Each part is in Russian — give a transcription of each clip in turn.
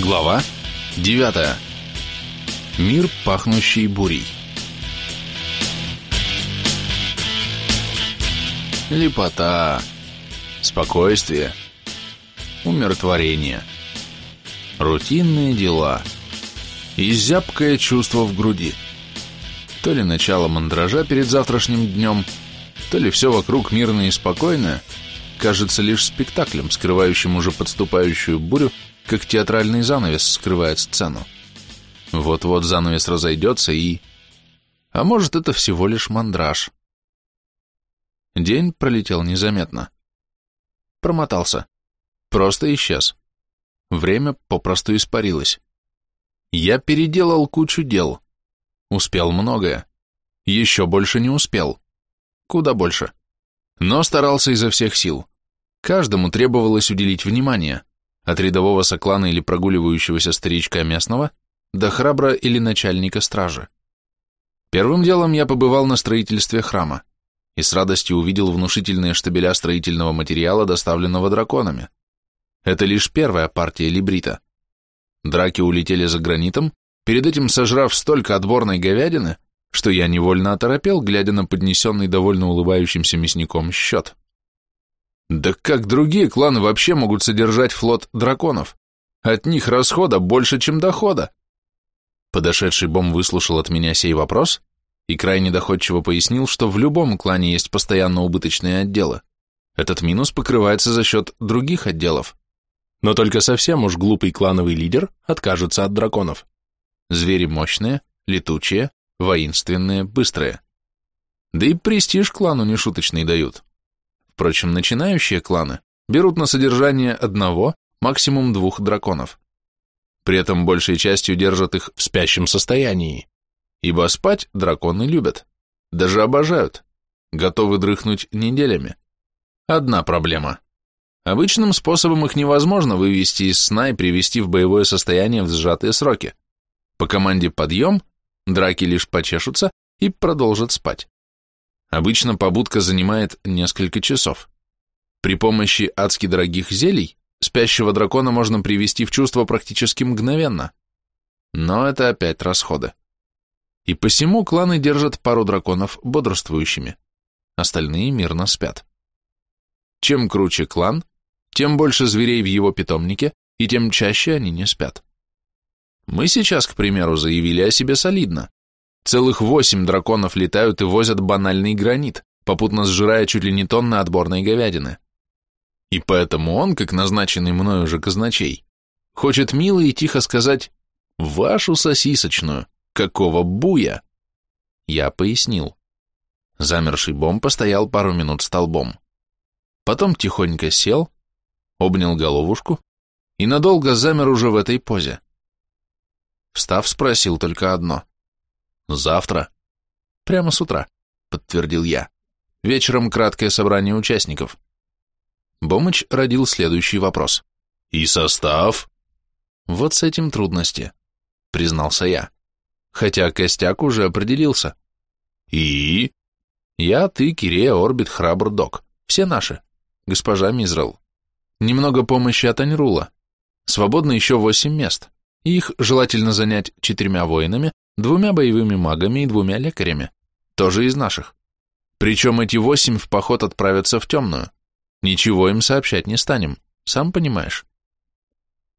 Глава 9. Мир, пахнущий бурей. Лепота, спокойствие, умиротворение, рутинные дела и зябкое чувство в груди. То ли начало мандража перед завтрашним днем, то ли все вокруг мирно и спокойно, кажется лишь спектаклем, скрывающим уже подступающую бурю как театральный занавес скрывает сцену. Вот-вот занавес разойдется и... А может, это всего лишь мандраж. День пролетел незаметно. Промотался. Просто исчез. Время попросту испарилось. Я переделал кучу дел. Успел многое. Еще больше не успел. Куда больше. Но старался изо всех сил. Каждому требовалось уделить внимание от рядового соклана или прогуливающегося старичка местного до храбра или начальника стражи. Первым делом я побывал на строительстве храма и с радостью увидел внушительные штабеля строительного материала, доставленного драконами. Это лишь первая партия либрита. Драки улетели за гранитом, перед этим сожрав столько отборной говядины, что я невольно оторопел, глядя на поднесенный довольно улыбающимся мясником счет. Да как другие кланы вообще могут содержать флот драконов? От них расхода больше, чем дохода. Подошедший Бом выслушал от меня сей вопрос и крайне доходчиво пояснил, что в любом клане есть постоянно убыточные отделы. Этот минус покрывается за счет других отделов. Но только совсем уж глупый клановый лидер откажется от драконов. Звери мощные, летучие, воинственные, быстрые. Да и престиж клану нешуточный дают. Впрочем, начинающие кланы берут на содержание одного, максимум двух драконов. При этом большей частью держат их в спящем состоянии, ибо спать драконы любят, даже обожают, готовы дрыхнуть неделями. Одна проблема. Обычным способом их невозможно вывести из сна и привести в боевое состояние в сжатые сроки. По команде «подъем» драки лишь почешутся и продолжат спать. Обычно побудка занимает несколько часов. При помощи адски дорогих зелий спящего дракона можно привести в чувство практически мгновенно. Но это опять расходы. И посему кланы держат пару драконов бодрствующими. Остальные мирно спят. Чем круче клан, тем больше зверей в его питомнике, и тем чаще они не спят. Мы сейчас, к примеру, заявили о себе солидно. Целых восемь драконов летают и возят банальный гранит, попутно сжирая чуть ли не тонны отборной говядины. И поэтому он, как назначенный мною же казначей, хочет мило и тихо сказать «Вашу сосисочную, какого буя?» Я пояснил. Замерший бомб постоял пару минут столбом. Потом тихонько сел, обнял головушку и надолго замер уже в этой позе. Встав, спросил только одно. Завтра. Прямо с утра, подтвердил я. Вечером краткое собрание участников. Бомыч родил следующий вопрос. И состав? Вот с этим трудности, признался я. Хотя костяк уже определился. И? Я, ты, Кирея, Орбит, Храбр, Док. Все наши. Госпожа Мизрал. Немного помощи от Аньрула. Свободно еще восемь мест. Их желательно занять четырьмя воинами, двумя боевыми магами и двумя лекарями, тоже из наших. Причем эти восемь в поход отправятся в темную. Ничего им сообщать не станем, сам понимаешь.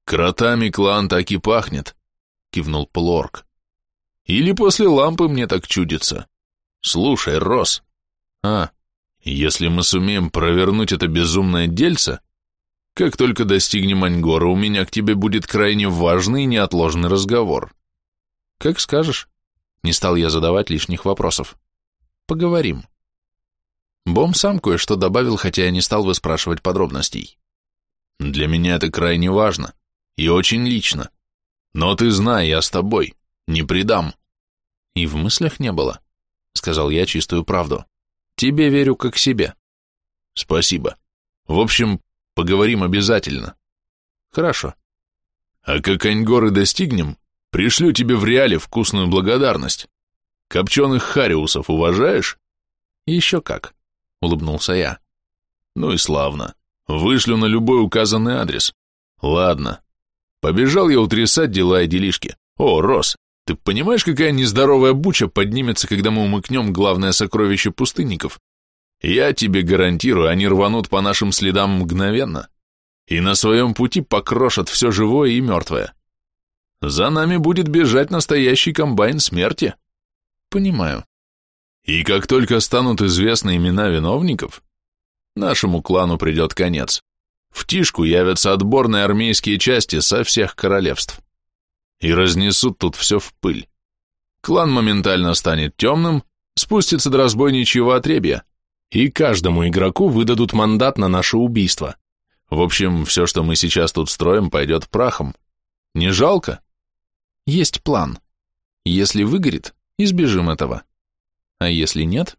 «Кротами клан так и пахнет», — кивнул полуорг. «Или после лампы мне так чудится. Слушай, Рос, а, если мы сумеем провернуть это безумное дельце, как только достигнем Аньгора, у меня к тебе будет крайне важный и неотложный разговор». Как скажешь. Не стал я задавать лишних вопросов. Поговорим. Бом сам кое-что добавил, хотя я не стал выспрашивать подробностей. Для меня это крайне важно. И очень лично. Но ты знай, я с тобой. Не предам. И в мыслях не было. Сказал я чистую правду. Тебе верю как себе. Спасибо. В общем, поговорим обязательно. Хорошо. А как Аньгоры достигнем, Пришлю тебе в реале вкусную благодарность. Копченых хариусов уважаешь? Еще как, улыбнулся я. Ну и славно. Вышлю на любой указанный адрес. Ладно. Побежал я утрясать дела и делишки. О, Рос, ты понимаешь, какая нездоровая буча поднимется, когда мы умыкнем главное сокровище пустынников? Я тебе гарантирую, они рванут по нашим следам мгновенно и на своем пути покрошат все живое и мертвое. За нами будет бежать настоящий комбайн смерти. Понимаю. И как только станут известны имена виновников, нашему клану придет конец. В Тишку явятся отборные армейские части со всех королевств. И разнесут тут все в пыль. Клан моментально станет темным, спустится до разбойничьего отребья, и каждому игроку выдадут мандат на наше убийство. В общем, все, что мы сейчас тут строим, пойдет прахом. Не жалко? Есть план. Если выгорит, избежим этого. А если нет?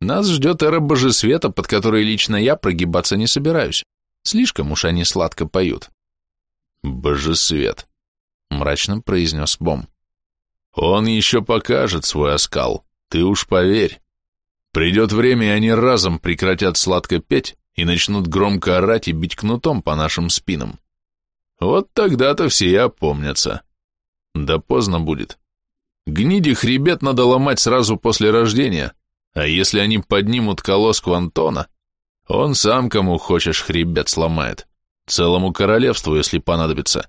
Нас ждет эра божесвета, под которой лично я прогибаться не собираюсь. Слишком уж они сладко поют. Божесвет, мрачно произнес Бом. Он еще покажет свой оскал, ты уж поверь. Придет время, и они разом прекратят сладко петь и начнут громко орать и бить кнутом по нашим спинам. Вот тогда-то все и опомнятся. Да поздно будет. Гниди хребет надо ломать сразу после рождения, а если они поднимут колосс Квантона, он сам кому хочешь хребет сломает, целому королевству, если понадобится.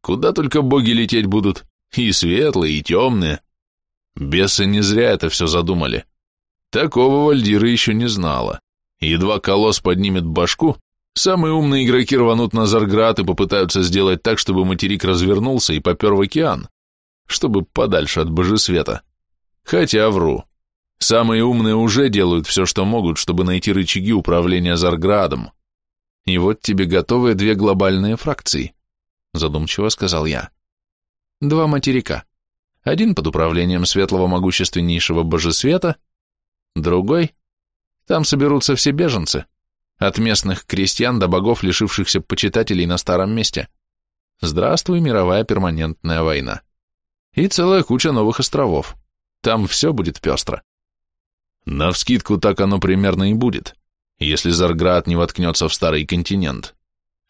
Куда только боги лететь будут, и светлые, и темные. Бесы не зря это все задумали. Такого Вальдира еще не знала. Едва колосс поднимет башку, Самые умные игроки рванут на Зарград и попытаются сделать так, чтобы материк развернулся и попер в океан, чтобы подальше от божесвета. Хотя вру. Самые умные уже делают все, что могут, чтобы найти рычаги управления Зарградом. И вот тебе готовые две глобальные фракции, задумчиво сказал я. Два материка. Один под управлением светлого могущественнейшего божесвета, другой... Там соберутся все беженцы, от местных крестьян до богов, лишившихся почитателей на старом месте. Здравствуй, мировая перманентная война. И целая куча новых островов. Там все будет пестро. Навскидку так оно примерно и будет, если Зарград не воткнется в старый континент.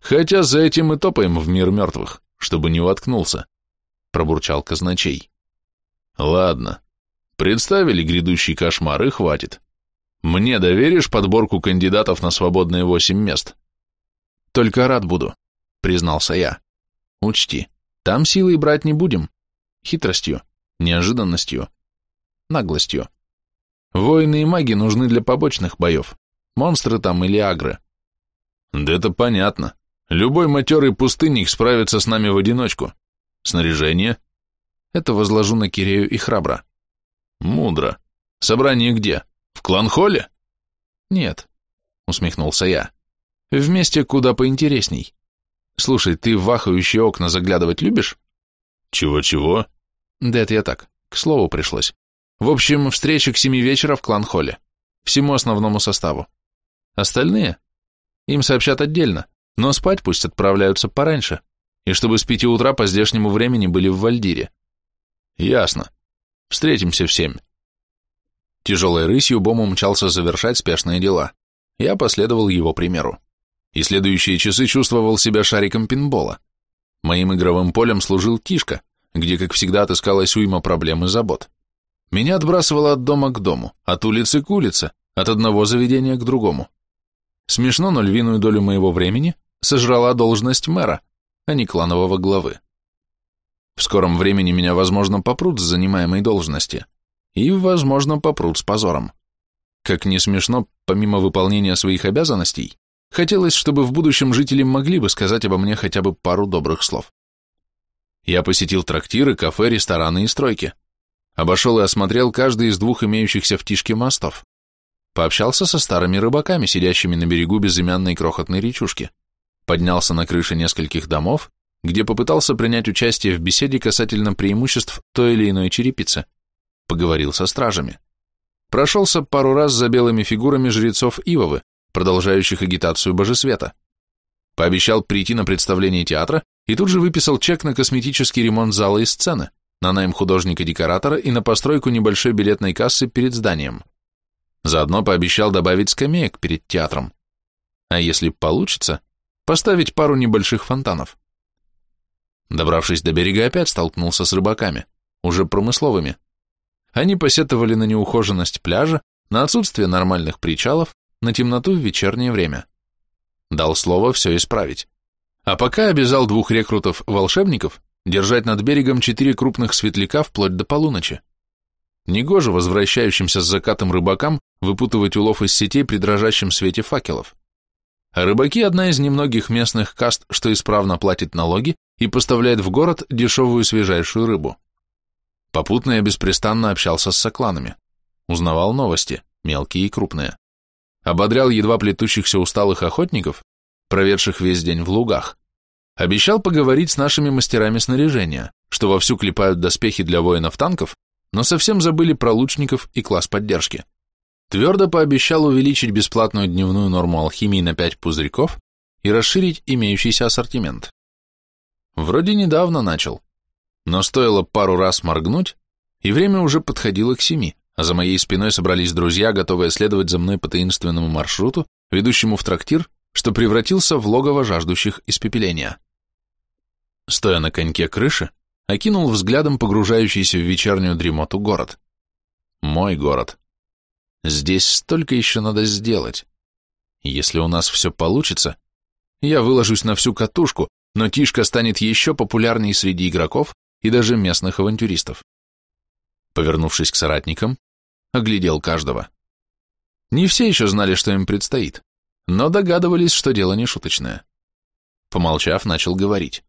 Хотя за этим мы топаем в мир мертвых, чтобы не воткнулся, пробурчал казначей. Ладно, представили грядущий кошмар и хватит. Мне доверишь подборку кандидатов на свободные восемь мест? Только рад буду, признался я. Учти, там силой брать не будем. Хитростью, неожиданностью, наглостью. Воины и маги нужны для побочных боев. Монстры там или агры. Да это понятно. Любой матерый пустынник справится с нами в одиночку. Снаряжение? Это возложу на Кирею и Храбра. Мудро. Собрание где? В кланхолле? Нет, усмехнулся я. Вместе куда поинтересней. Слушай, ты в вахающие окна заглядывать любишь? Чего-чего? Да это я так, к слову пришлось. В общем, встреча к семи вечера в кланхолле. Всему основному составу. Остальные? Им сообщат отдельно, но спать пусть отправляются пораньше, и чтобы с пяти утра по здешнему времени были в Вальдире. Ясно. Встретимся в семь. Тяжелой рысью Бом умчался завершать спешные дела. Я последовал его примеру. И следующие часы чувствовал себя шариком пинбола. Моим игровым полем служил Тишка, где, как всегда, отыскалась уйма проблем и забот. Меня отбрасывало от дома к дому, от улицы к улице, от одного заведения к другому. Смешно, но львиную долю моего времени сожрала должность мэра, а не кланового главы. В скором времени меня, возможно, попрут с занимаемой должности – и, возможно, попрут с позором. Как не смешно, помимо выполнения своих обязанностей, хотелось, чтобы в будущем жители могли бы сказать обо мне хотя бы пару добрых слов. Я посетил трактиры, кафе, рестораны и стройки. Обошел и осмотрел каждый из двух имеющихся в Тишке мостов. Пообщался со старыми рыбаками, сидящими на берегу безымянной крохотной речушки. Поднялся на крыши нескольких домов, где попытался принять участие в беседе касательно преимуществ той или иной черепицы поговорил со стражами. Прошелся пару раз за белыми фигурами жрецов Ивовы, продолжающих агитацию Божесвета. Пообещал прийти на представление театра и тут же выписал чек на косметический ремонт зала и сцены, на найм художника-декоратора и на постройку небольшой билетной кассы перед зданием. Заодно пообещал добавить скамеек перед театром. А если получится, поставить пару небольших фонтанов. Добравшись до берега, опять столкнулся с рыбаками, уже промысловыми. Они посетовали на неухоженность пляжа, на отсутствие нормальных причалов, на темноту в вечернее время. Дал слово все исправить. А пока обязал двух рекрутов-волшебников держать над берегом четыре крупных светляка вплоть до полуночи. Негоже возвращающимся с закатом рыбакам выпутывать улов из сетей при дрожащем свете факелов. А рыбаки – одна из немногих местных каст, что исправно платит налоги и поставляет в город дешевую свежайшую рыбу. Попутно я беспрестанно общался с сокланами. Узнавал новости, мелкие и крупные. Ободрял едва плетущихся усталых охотников, проведших весь день в лугах. Обещал поговорить с нашими мастерами снаряжения, что вовсю клепают доспехи для воинов танков но совсем забыли про лучников и класс поддержки. Твердо пообещал увеличить бесплатную дневную норму алхимии на 5 пузырьков и расширить имеющийся ассортимент. Вроде недавно начал, но стоило пару раз моргнуть, и время уже подходило к семи, а за моей спиной собрались друзья, готовые следовать за мной по таинственному маршруту, ведущему в трактир, что превратился в логово жаждущих испепеления. Стоя на коньке крыши, окинул взглядом погружающийся в вечернюю дремоту город. Мой город. Здесь столько еще надо сделать. Если у нас все получится, я выложусь на всю катушку, но Тишка станет еще популярней среди игроков и даже местных авантюристов. Повернувшись к соратникам, оглядел каждого. Не все еще знали, что им предстоит, но догадывались, что дело не шуточное. Помолчав, начал говорить.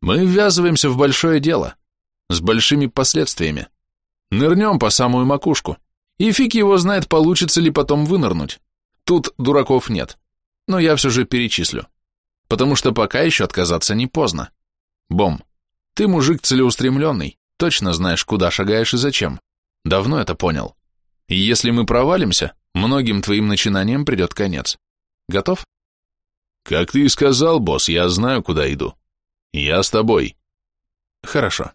Мы ввязываемся в большое дело, с большими последствиями. Нырнем по самую макушку, и фиг его знает, получится ли потом вынырнуть. Тут дураков нет, но я все же перечислю, потому что пока еще отказаться не поздно. Бом, ты мужик целеустремленный, точно знаешь, куда шагаешь и зачем. Давно это понял. И если мы провалимся, многим твоим начинаниям придет конец. Готов? Как ты и сказал, босс, я знаю, куда иду. Я с тобой. Хорошо.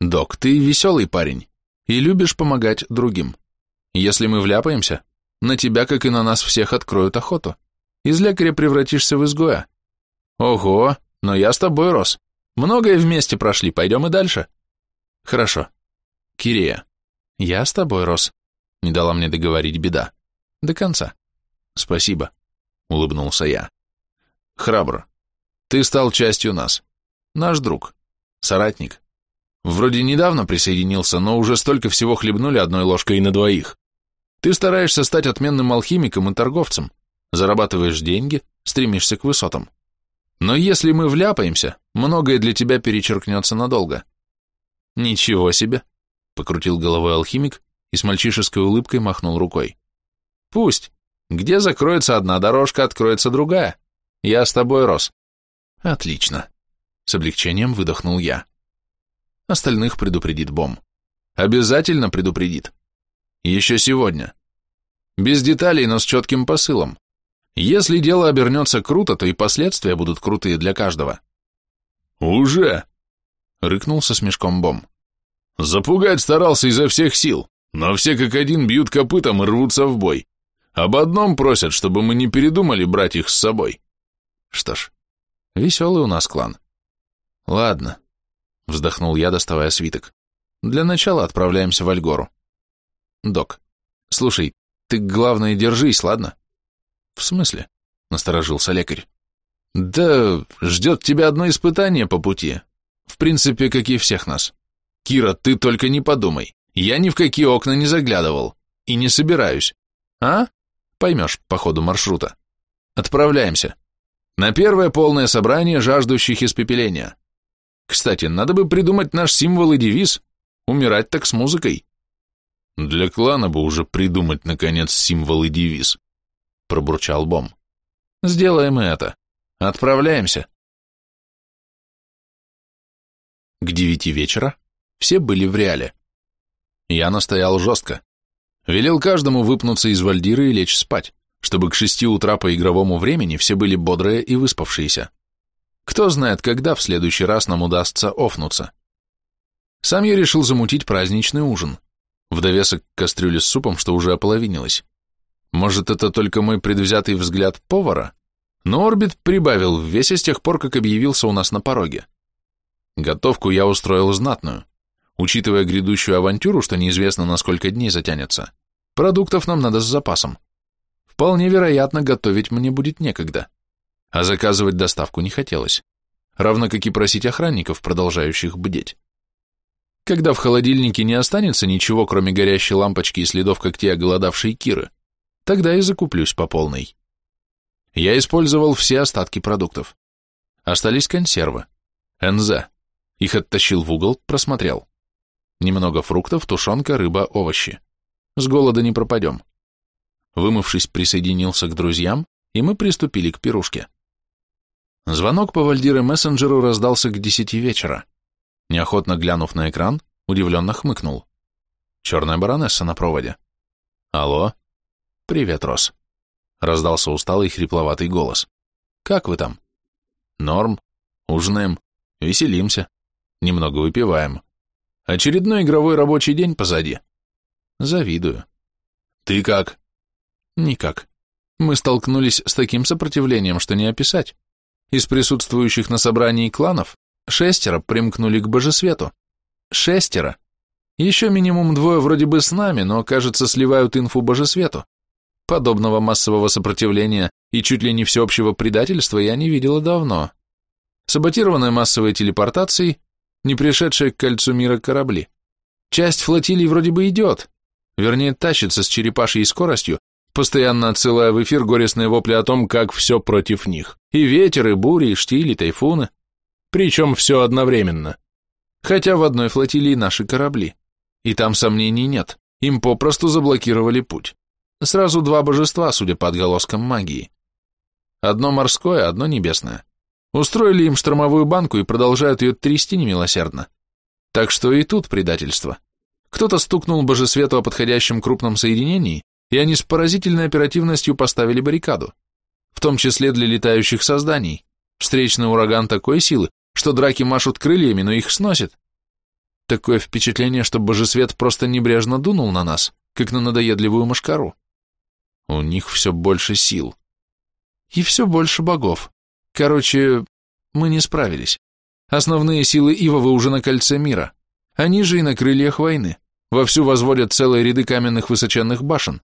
Док, ты веселый парень и любишь помогать другим. Если мы вляпаемся, на тебя, как и на нас всех, откроют охоту. Из лекаря превратишься в изгоя. Ого, но я с тобой рос. Многое вместе прошли, пойдем и дальше. Хорошо. Кирея, я с тобой рос. Не дала мне договорить беда. До конца. Спасибо, улыбнулся я. Храбро. Ты стал частью нас. Наш друг. Соратник. Вроде недавно присоединился, но уже столько всего хлебнули одной ложкой на двоих. Ты стараешься стать отменным алхимиком и торговцем, зарабатываешь деньги, стремишься к высотам. Но если мы вляпаемся, многое для тебя перечеркнется надолго. Ничего себе, покрутил головой алхимик и с мальчишеской улыбкой махнул рукой. Пусть. Где закроется одна дорожка, откроется другая. Я с тобой рос. Отлично. С облегчением выдохнул я. Остальных предупредит Бом. Обязательно предупредит. Еще сегодня. Без деталей, но с четким посылом. Если дело обернется круто, то и последствия будут крутые для каждого. «Уже!» — рыкнул со смешком Бом. «Запугать старался изо всех сил, но все как один бьют копытом и рвутся в бой. Об одном просят, чтобы мы не передумали брать их с собой». Что ж, веселый у нас клан. Ладно, вздохнул я, доставая свиток. Для начала отправляемся в Альгору. Док, слушай, ты, главное, держись, ладно? В смысле? Насторожился лекарь. Да, ждет тебя одно испытание по пути. В принципе, как и всех нас. Кира, ты только не подумай. Я ни в какие окна не заглядывал. И не собираюсь. А? Поймешь по ходу маршрута. Отправляемся. На первое полное собрание жаждущих испепеления. Кстати, надо бы придумать наш символ и девиз. Умирать так с музыкой. Для клана бы уже придумать, наконец, символ и девиз. Пробурчал Бом. Сделаем и это. Отправляемся. К девяти вечера все были в реале. Я настоял жестко. Велел каждому выпнуться из вальдиры и лечь спать, чтобы к шести утра по игровому времени все были бодрые и выспавшиеся. Кто знает, когда в следующий раз нам удастся офнуться. Сам я решил замутить праздничный ужин, в довесок к кастрюле с супом, что уже ополовинилось. Может, это только мой предвзятый взгляд повара? Но Орбит прибавил в весе с тех пор, как объявился у нас на пороге. Готовку я устроил знатную. Учитывая грядущую авантюру, что неизвестно на сколько дней затянется, продуктов нам надо с запасом. Вполне вероятно, готовить мне будет некогда. А заказывать доставку не хотелось. Равно как и просить охранников, продолжающих бдеть. Когда в холодильнике не останется ничего, кроме горящей лампочки и следов когтей оголодавшей Киры, тогда и закуплюсь по полной. Я использовал все остатки продуктов. Остались консервы. НЗ. Их оттащил в угол, просмотрел. Немного фруктов, тушенка, рыба, овощи. С голода не пропадем. Вымывшись, присоединился к друзьям, и мы приступили к пирушке. Звонок по Вальдире мессенджеру раздался к десяти вечера. Неохотно глянув на экран, удивленно хмыкнул. Черная баронесса на проводе. «Алло?» «Привет, Рос», — раздался усталый хрипловатый голос. «Как вы там?» «Норм. Ужинаем. Веселимся. Немного выпиваем. Очередной игровой рабочий день позади. Завидую. Ты как?» «Никак. Мы столкнулись с таким сопротивлением, что не описать. Из присутствующих на собрании кланов Шестеро примкнули к божесвету. Шестеро. Еще минимум двое вроде бы с нами, но, кажется, сливают инфу божесвету. Подобного массового сопротивления и чуть ли не всеобщего предательства я не видела давно. Саботированная массовой телепортацией, не пришедшие к кольцу мира корабли. Часть флотилий вроде бы идет, вернее, тащится с черепашьей скоростью, постоянно отсылая в эфир горестные вопли о том, как все против них. И ветер, и бури, и штили, и тайфуны. Причем все одновременно. Хотя в одной флотилии наши корабли. И там сомнений нет. Им попросту заблокировали путь. Сразу два божества, судя по отголоскам магии. Одно морское, одно небесное. Устроили им штормовую банку и продолжают ее трясти немилосердно. Так что и тут предательство. Кто-то стукнул божесвету о подходящем крупном соединении, и они с поразительной оперативностью поставили баррикаду. В том числе для летающих созданий. Встречный ураган такой силы, что драки машут крыльями, но их сносит. Такое впечатление, что божесвет просто небрежно дунул на нас, как на надоедливую мошкару. У них все больше сил. И все больше богов. Короче, мы не справились. Основные силы Ивовы уже на кольце мира. Они же и на крыльях войны. Вовсю возводят целые ряды каменных высоченных башен.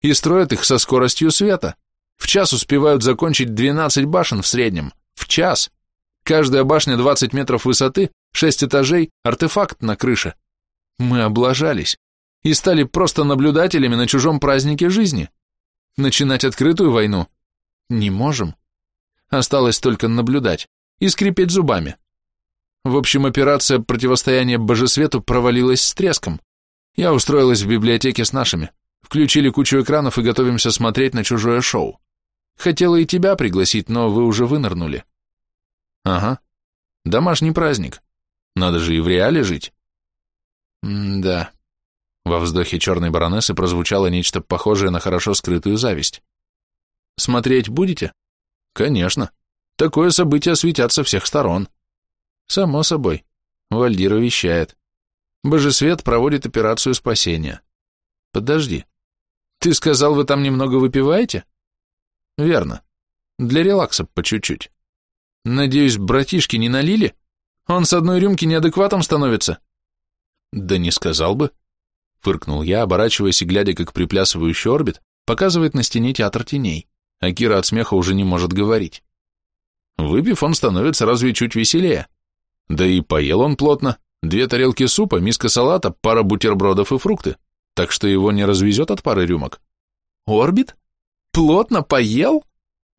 И строят их со скоростью света. В час успевают закончить 12 башен в среднем. В час. Каждая башня 20 метров высоты, 6 этажей, артефакт на крыше. Мы облажались и стали просто наблюдателями на чужом празднике жизни. Начинать открытую войну не можем. Осталось только наблюдать и скрипеть зубами. В общем, операция противостояния божесвету провалилась с треском. Я устроилась в библиотеке с нашими. Включили кучу экранов и готовимся смотреть на чужое шоу. Хотела и тебя пригласить, но вы уже вынырнули. Ага. Домашний праздник. Надо же и в реале жить. М да. Во вздохе черной баронессы прозвучало нечто похожее на хорошо скрытую зависть. Смотреть будете? Конечно. Такое событие осветят со всех сторон. Само собой. Вальдира вещает. Божесвет проводит операцию спасения. Подожди. Ты сказал, вы там немного выпиваете? Верно. Для релакса по чуть-чуть. Надеюсь, братишки не налили? Он с одной рюмки неадекватом становится. Да не сказал бы. Фыркнул я, оборачиваясь и глядя, как приплясывающий орбит показывает на стене театр теней, а Кира от смеха уже не может говорить. Выпив, он становится разве чуть веселее. Да и поел он плотно. Две тарелки супа, миска салата, пара бутербродов и фрукты. Так что его не развезет от пары рюмок. Орбит? Плотно поел?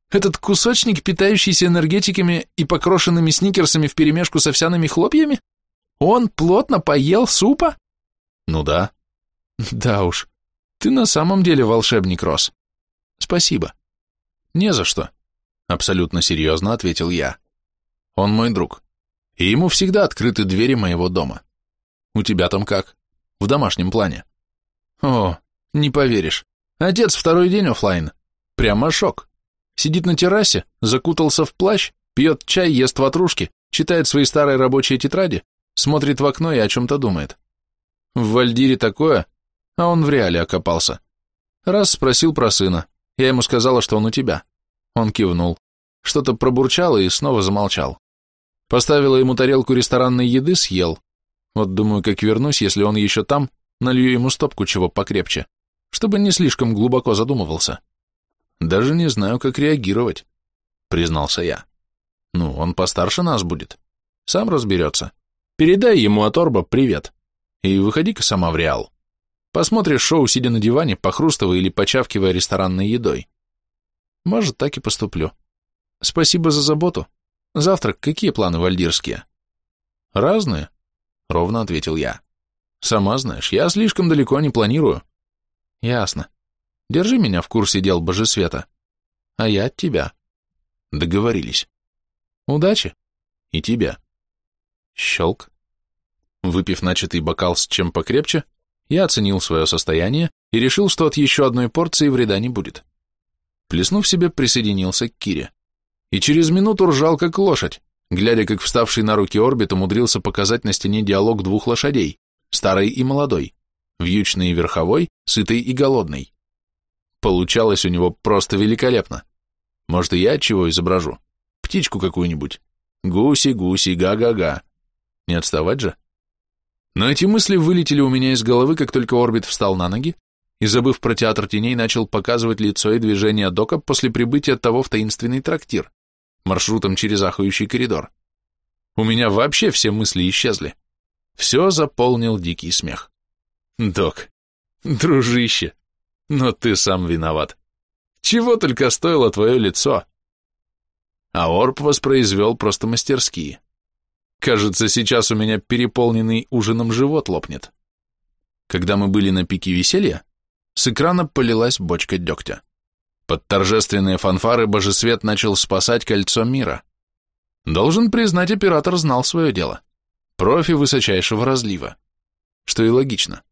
Этот кусочник, питающийся энергетиками и покрошенными сникерсами вперемешку с овсяными хлопьями? Он плотно поел супа? Ну да. Да уж. Ты на самом деле волшебник, Рос. Спасибо. Не за что. Абсолютно серьезно ответил я. Он мой друг. И ему всегда открыты двери моего дома. У тебя там как? В домашнем плане. О, не поверишь. Отец второй день офлайн. Прямо шок. Сидит на террасе, закутался в плащ, пьет чай, ест ватрушки, читает свои старые рабочие тетради, смотрит в окно и о чем-то думает. В Вальдире такое, а он в реале окопался. Раз спросил про сына, я ему сказала, что он у тебя. Он кивнул, что-то пробурчал и снова замолчал. Поставила ему тарелку ресторанной еды, съел. Вот думаю, как вернусь, если он еще там, налью ему стопку чего покрепче, чтобы не слишком глубоко задумывался. Даже не знаю, как реагировать, признался я. Ну, он постарше нас будет. Сам разберется. Передай ему от Орба привет. И выходи-ка сама в Реал. Посмотришь шоу, сидя на диване, похрустывая или почавкивая ресторанной едой. Может, так и поступлю. Спасибо за заботу. Завтрак какие планы вальдирские? Разные, ровно ответил я. Сама знаешь, я слишком далеко не планирую. Ясно. Держи меня в курсе дел Божесвета. А я от тебя. Договорились. Удачи. И тебя. Щелк. Выпив начатый бокал с чем покрепче, я оценил свое состояние и решил, что от еще одной порции вреда не будет. Плеснув себе, присоединился к Кире. И через минуту ржал, как лошадь, глядя, как вставший на руки орбит умудрился показать на стене диалог двух лошадей, старой и молодой, вьючной и верховой, сытой и голодной. Получалось у него просто великолепно. Может, и я чего изображу? Птичку какую-нибудь. Гуси, гуси, га-га-га. Не отставать же? Но эти мысли вылетели у меня из головы, как только орбит встал на ноги и, забыв про театр теней, начал показывать лицо и движение дока после прибытия того в таинственный трактир, маршрутом через ахающий коридор. У меня вообще все мысли исчезли. Все заполнил дикий смех. Док, дружище, но ты сам виноват. Чего только стоило твое лицо. А Орб воспроизвел просто мастерские. Кажется, сейчас у меня переполненный ужином живот лопнет. Когда мы были на пике веселья, с экрана полилась бочка дегтя. Под торжественные фанфары Божесвет начал спасать кольцо мира. Должен признать, оператор знал свое дело. Профи высочайшего разлива. Что и логично.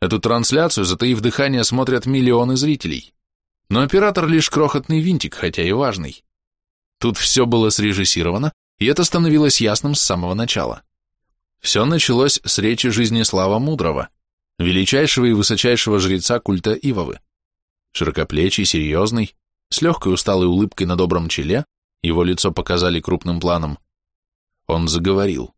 Эту трансляцию, затаив дыхание, смотрят миллионы зрителей. Но оператор лишь крохотный винтик, хотя и важный. Тут все было срежиссировано, и это становилось ясным с самого начала. Все началось с речи Жизнеслава Мудрого, величайшего и высочайшего жреца культа Ивовы. Широкоплечий, серьезный, с легкой усталой улыбкой на добром челе, его лицо показали крупным планом. Он заговорил.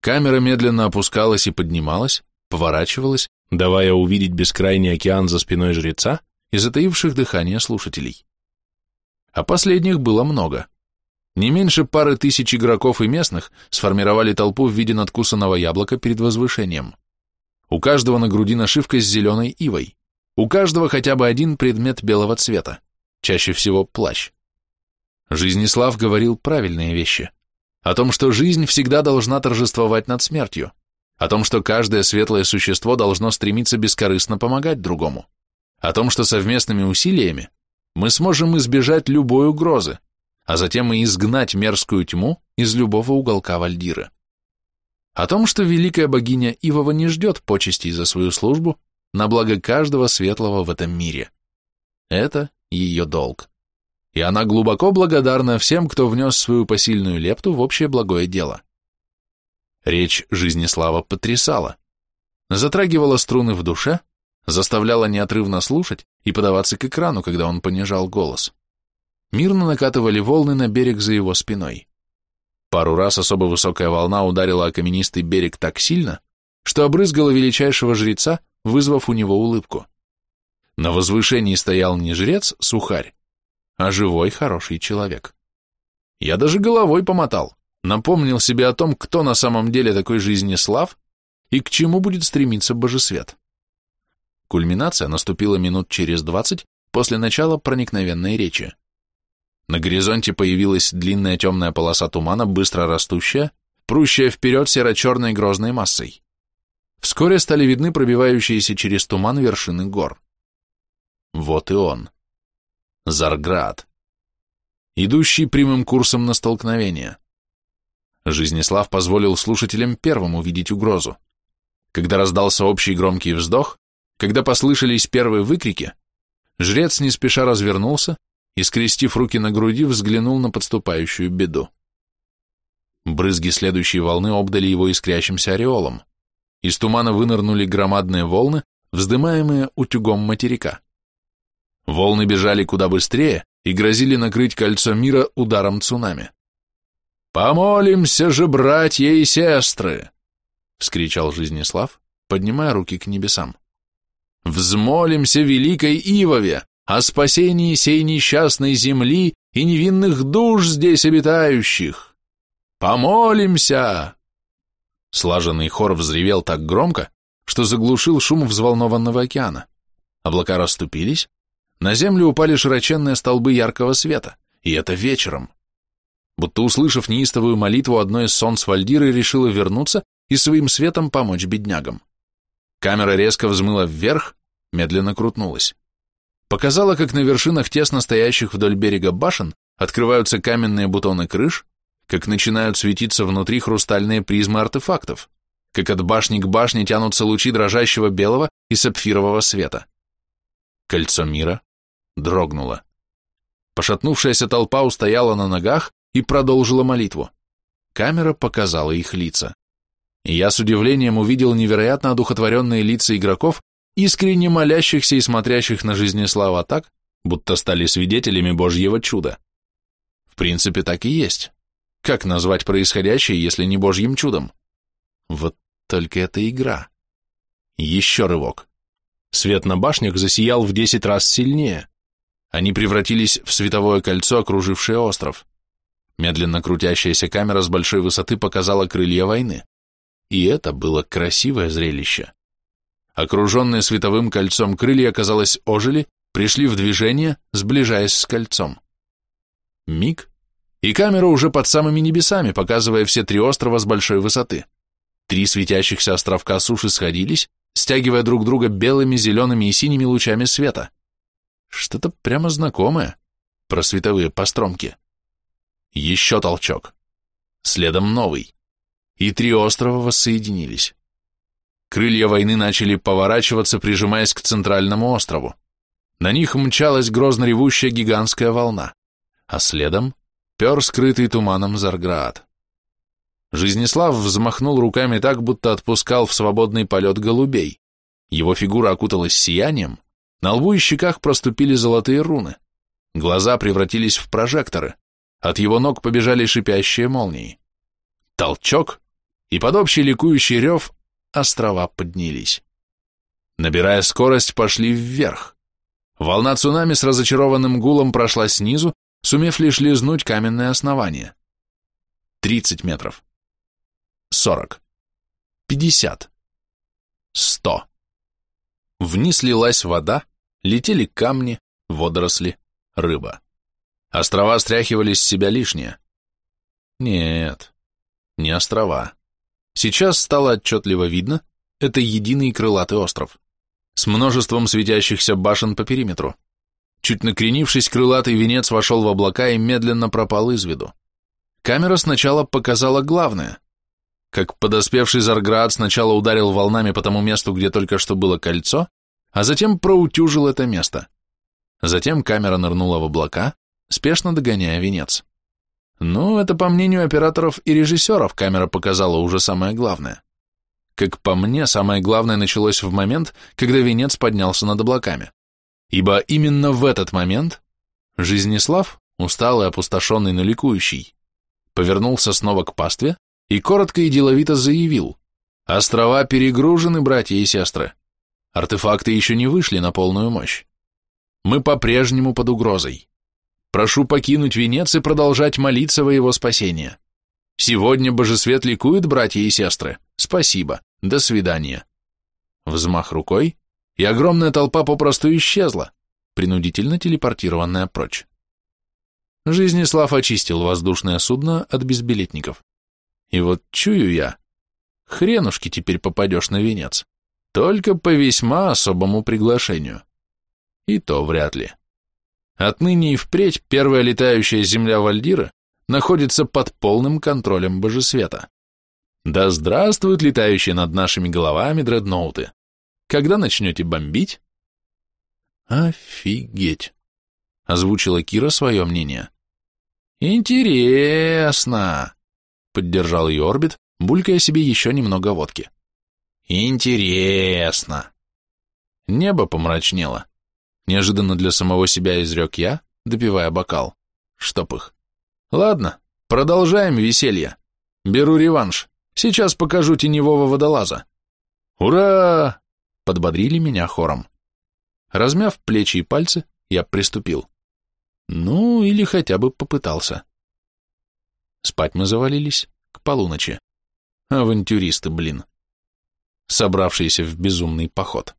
Камера медленно опускалась и поднималась, поворачивалась, давая увидеть бескрайний океан за спиной жреца и затаивших дыхание слушателей. А последних было много. Не меньше пары тысяч игроков и местных сформировали толпу в виде надкусанного яблока перед возвышением. У каждого на груди нашивка с зеленой ивой. У каждого хотя бы один предмет белого цвета, чаще всего плащ. Жизнеслав говорил правильные вещи. О том, что жизнь всегда должна торжествовать над смертью. О том, что каждое светлое существо должно стремиться бескорыстно помогать другому. О том, что совместными усилиями мы сможем избежать любой угрозы, а затем и изгнать мерзкую тьму из любого уголка Вальдира. О том, что великая богиня Ивова не ждет почестей за свою службу на благо каждого светлого в этом мире. Это ее долг. И она глубоко благодарна всем, кто внес свою посильную лепту в общее благое дело. Речь Жизнеслава потрясала. Затрагивала струны в душе, заставляла неотрывно слушать и подаваться к экрану, когда он понижал голос мирно накатывали волны на берег за его спиной. Пару раз особо высокая волна ударила о каменистый берег так сильно, что обрызгала величайшего жреца, вызвав у него улыбку. На возвышении стоял не жрец, сухарь, а живой хороший человек. Я даже головой помотал, напомнил себе о том, кто на самом деле такой жизнеслав и к чему будет стремиться божесвет. Кульминация наступила минут через двадцать после начала проникновенной речи. На горизонте появилась длинная темная полоса тумана, быстро растущая, прущая вперед серо-черной грозной массой. Вскоре стали видны пробивающиеся через туман вершины гор. Вот и он. Зарград. Идущий прямым курсом на столкновение. Жизнеслав позволил слушателям первым увидеть угрозу. Когда раздался общий громкий вздох, когда послышались первые выкрики, жрец не спеша развернулся и, скрестив руки на груди, взглянул на подступающую беду. Брызги следующей волны обдали его искрящимся ореолом. Из тумана вынырнули громадные волны, вздымаемые утюгом материка. Волны бежали куда быстрее и грозили накрыть кольцо мира ударом цунами. «Помолимся же, братья и сестры!» — вскричал Жизнеслав, поднимая руки к небесам. «Взмолимся великой Ивове о спасении сей несчастной земли и невинных душ здесь обитающих! Помолимся!» Слаженный хор взревел так громко, что заглушил шум взволнованного океана. Облака расступились, на землю упали широченные столбы яркого света, и это вечером. Будто услышав неистовую молитву, одно из солнц Вальдиры решило вернуться и своим светом помочь беднягам. Камера резко взмыла вверх, медленно крутнулась. Показала, как на вершинах тесно стоящих вдоль берега башен открываются каменные бутоны крыш, как начинают светиться внутри хрустальные призмы артефактов, как от башни к башне тянутся лучи дрожащего белого и сапфирового света. Кольцо мира дрогнуло. Пошатнувшаяся толпа устояла на ногах и продолжила молитву. Камера показала их лица. И я с удивлением увидел невероятно одухотворенные лица игроков, искренне молящихся и смотрящих на Жизнеслава так, будто стали свидетелями Божьего чуда. В принципе, так и есть. Как назвать происходящее, если не Божьим чудом? Вот только это игра. Еще рывок. Свет на башнях засиял в десять раз сильнее. Они превратились в световое кольцо, окружившее остров. Медленно крутящаяся камера с большой высоты показала крылья войны. И это было красивое зрелище. Окруженные световым кольцом крылья, казалось, ожили, пришли в движение, сближаясь с кольцом. Миг, и камера уже под самыми небесами, показывая все три острова с большой высоты. Три светящихся островка суши сходились, стягивая друг друга белыми, зелеными и синими лучами света. Что-то прямо знакомое про световые постромки. Еще толчок. Следом новый. И три острова воссоединились. Крылья войны начали поворачиваться, прижимаясь к центральному острову. На них мчалась грозно ревущая гигантская волна, а следом пер скрытый туманом Зарград. Жизнеслав взмахнул руками так, будто отпускал в свободный полет голубей. Его фигура окуталась сиянием, на лбу и щеках проступили золотые руны. Глаза превратились в прожекторы. От его ног побежали шипящие молнии. Толчок, и под общий ликующий рев острова поднялись. Набирая скорость, пошли вверх. Волна цунами с разочарованным гулом прошла снизу, сумев лишь лизнуть каменное основание. Тридцать метров. Сорок. Пятьдесят. Сто. Вниз лилась вода, летели камни, водоросли, рыба. Острова стряхивали с себя лишнее. Нет, не острова. Сейчас стало отчетливо видно, это единый крылатый остров с множеством светящихся башен по периметру. Чуть накренившись, крылатый венец вошел в облака и медленно пропал из виду. Камера сначала показала главное. Как подоспевший Зарград сначала ударил волнами по тому месту, где только что было кольцо, а затем проутюжил это место. Затем камера нырнула в облака, спешно догоняя венец. Ну, это по мнению операторов и режиссеров камера показала уже самое главное. Как по мне, самое главное началось в момент, когда венец поднялся над облаками. Ибо именно в этот момент Жизнеслав, усталый, опустошенный, но ликующий, повернулся снова к пастве и коротко и деловито заявил, «Острова перегружены, братья и сестры. Артефакты еще не вышли на полную мощь. Мы по-прежнему под угрозой. Прошу покинуть венец и продолжать молиться во его спасение. Сегодня Божесвет ликует, братья и сестры. Спасибо. До свидания». Взмах рукой, и огромная толпа попросту исчезла, принудительно телепортированная прочь. Жизнеслав очистил воздушное судно от безбилетников. И вот чую я, хренушки теперь попадешь на венец, только по весьма особому приглашению. И то вряд ли. Отныне и впредь первая летающая земля Вальдира находится под полным контролем Божесвета. Да здравствуют летающие над нашими головами дредноуты. Когда начнете бомбить? Офигеть, озвучила Кира свое мнение. Интересно, поддержал ее орбит, булькая себе еще немного водки. Интересно. Небо помрачнело. Неожиданно для самого себя изрек я, допивая бокал. Штоп их. Ладно, Продолжаем веселье. Беру реванш. Сейчас покажу теневого водолаза. Ура! Подбодрили меня хором. Размяв плечи и пальцы, я приступил. Ну, или хотя бы попытался. Спать мы завалились к полуночи. Авантюристы, блин. Собравшиеся в безумный поход.